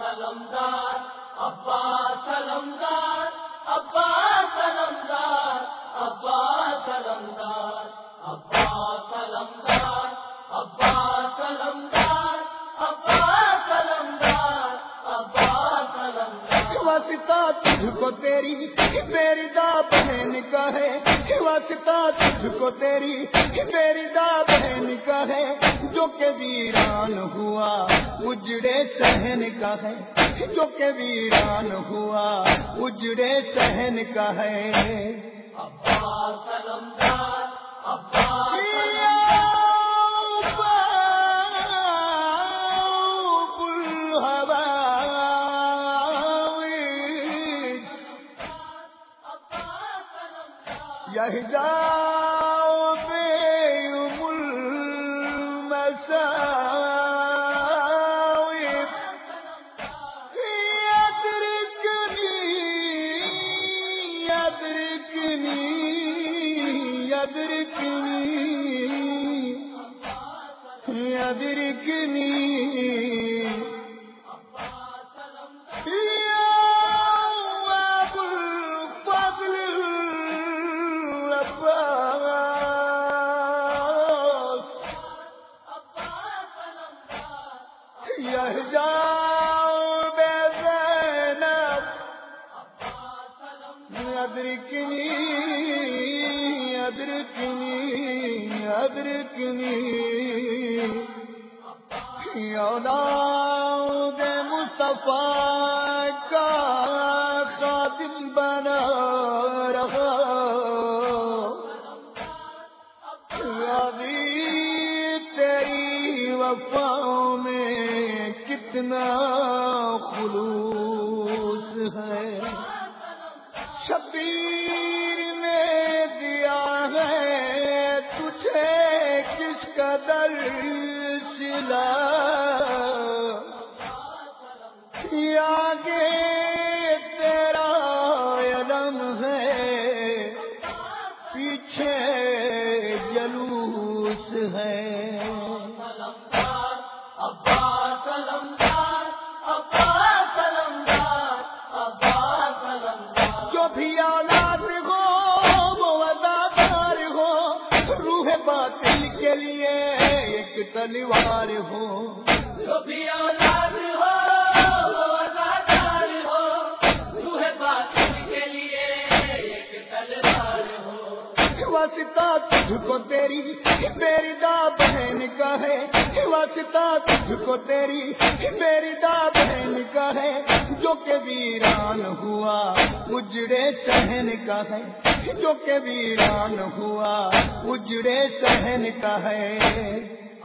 سلمدار ابا سلمدار واسطہ تجھ کو تیری میری دا بہن کا ہے۔ واسطہ تجھ کو تیری میری دا بہن کا ہے۔ جو کہ ویران ہوا اجڑے سہن کا ہے۔ جو کہ ویران ہوا اجڑے سہن کا ہے۔ ابا یہ جا ادرکنی أدركني أدركني يا اولاد مصطفى کا خادم بنا رہا۔ تیری وفا میں کتنا خلوص ہے۔ شبیر نے دیا ہے تجھے کس قدر سلا۔ آگے تلوار ہو۔ جو بھی اولاد واسطہ تجھ کو تیری میری دا بہن کا ہے۔ واسطہ تجھ کو تیری میری دا بہن کا ہے۔ جو کہ ویران ہوا اجڑے سہن کا ہے۔ جو کہ ویران ہوا اجڑے سہن کا ہے۔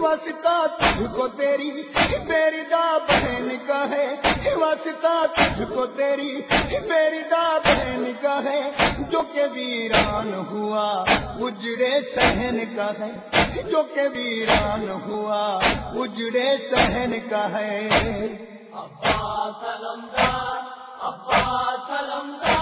واسطہ تجھ کو تیری میری دا بہن کا ہے۔ واسطہ تجھ کو تیری میری دا بہن کا ہے۔ جو کہ ویران ہوا اجڑے سہن کا ہے۔ جو کہ ویران ہوا اجڑے سہن کا ہے۔ ابا سلمدار ابا سلمدار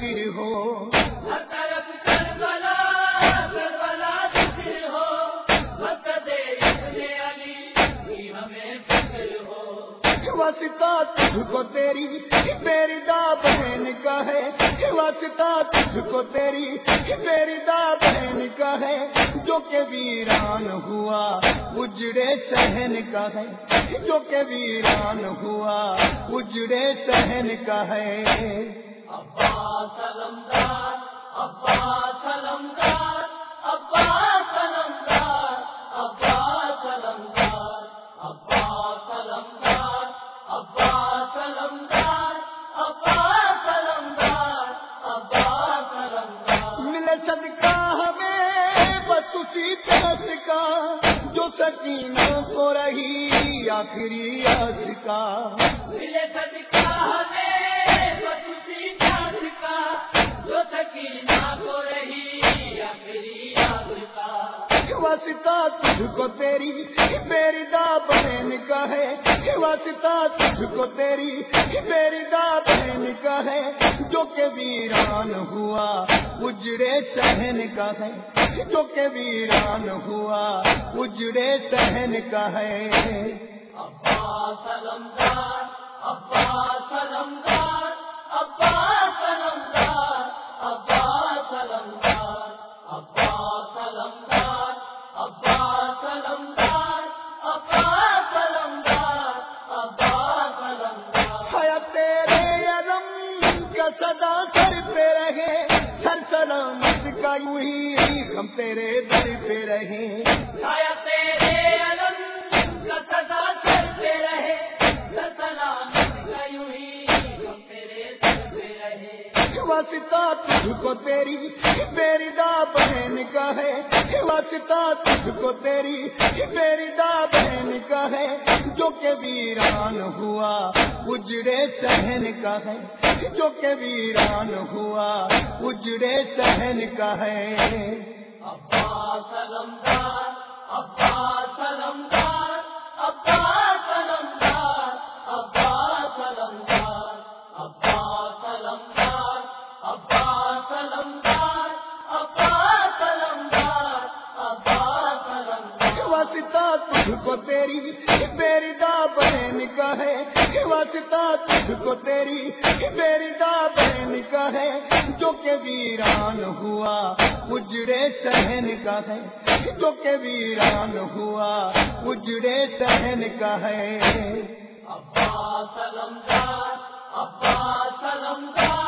ذکر ہو۔ واسطہ تجھ کو تیری میری دا بہن کا ہے۔ واسطہ تجھ کو تیری میری دا بہن کا ہے۔ جو کہ ویران ہوا اجڑے سہن کا ہے۔ جو کہ ویران ہوا اجڑے سہن کا ہے۔ جو سکینہ ہو رہی آخری آج کا۔ واسطہ تجھ کو تیری میری دا بہن کا ہے۔ واسطہ تجھ کو تیری میری دا بہن کا ہے۔ جو کہ ویران ہوا اجڑے سہن کا ہے۔ جو کہ ویران ہوا اجڑے سہن کا ہے۔ ابا سلمدار ابا سلمدار ابا لاگو ہی ہم تیرے در پہ رہیں۔ واسطہ تجھ کو تیری، میری دا بہن کا ہے۔ واسطہ تجھ کو تیری، میری دا بہن کا ہے۔ جو کہ ویران ہوا، اجڑے سہن کا ہے۔ جو کہ ویران ہوا، اجڑے سہن کا ہے۔ ابا سلمدار ابا سلمدار ابا تجھ کو تیری دا بہن کا ہے واسطہ تجھ کو تیری میری دا بہن کا ہے جو کہ ویران ہوا اجڑے سہن کا ہے جو کہ ویران ہوا اجڑے سہن کا ہے ابا سلمدار ابا سلمدار ابا